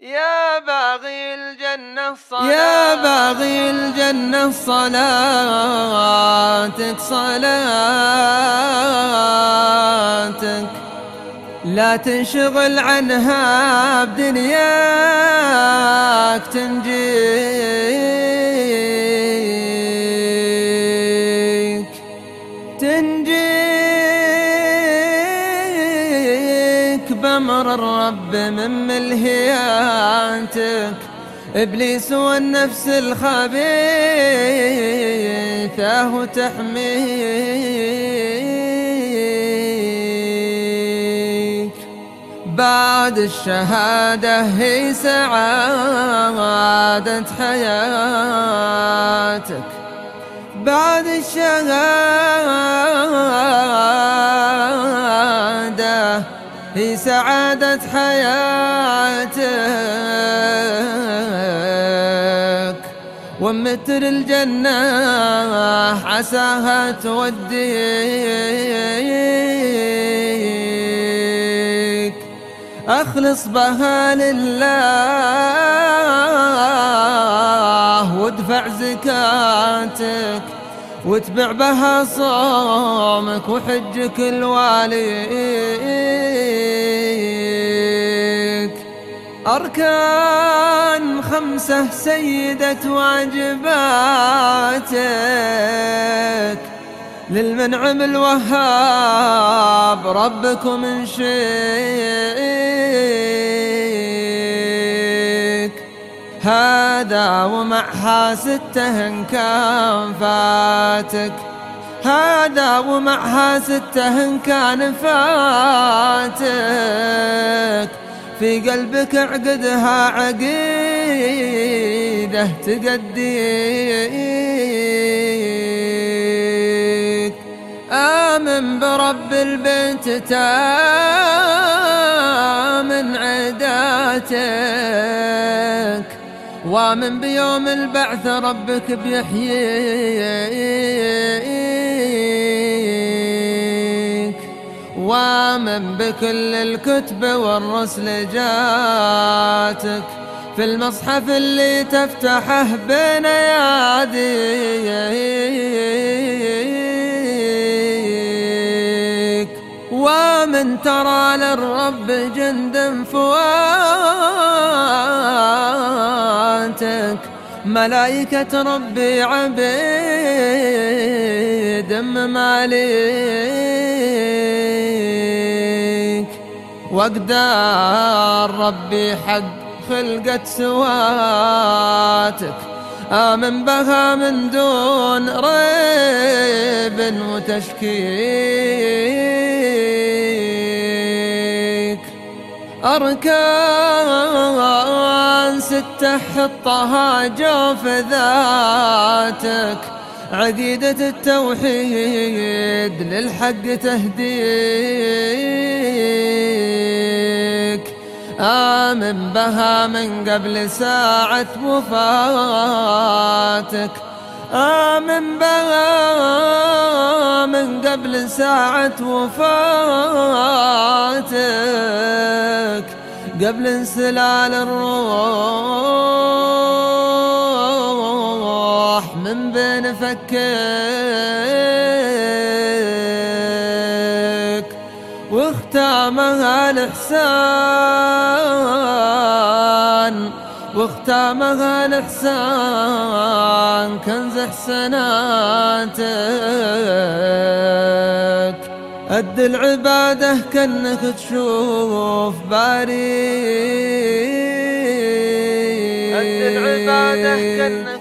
يا باغي الجنة صلاتك يا باغي الجنة صلاتك صلاتك. لا تنشغل عنها بدنياك. بأمر الرب من ملهياتك. إبليس والنفس الخبيثة وتحميك بعد الشهادة هي سعادة حياتك. بعد الشهادة سعادة حياتك. ومتر الجنة عساها توديك. أخلص بها لله. وادفع زكاتك. واتبع بها صومك وحجك الواليك أركان خمسة سيدة واجباتك للمنعم الوهاب ربكم من شيك. هذا ومعها ستة إن كان فاتك. هذا ومعها ستة إن كان فاتك. في قلبك اعقدها عقيدة تقديك. آمن برب البيت تامن عداتك. وامن بيوم البعث ربك بيحييك. وامن بكل الكتب والرسل جاتك. في المصحف اللي تفتحه بين يديك. ومن ترى للرب جند فواتك ملائكة ربي عبيد. ماليك واقدار ربي حق خلقت سواتك. آمن بها من دون ريب وتشكيك. أركان ستة حطها جوف ذاتك. عقيدة التوحيد للحق تهديك. آمن بها من قبل ساعة وفاتك. آمن بها من قبل ساعة وفاتك. قبل انسلال الروح بين فكك واختامها الإحسان واختامها الإحسان كنز إحساناتك. أد العبادة كأنك تشوف باري أد العبادة كأنك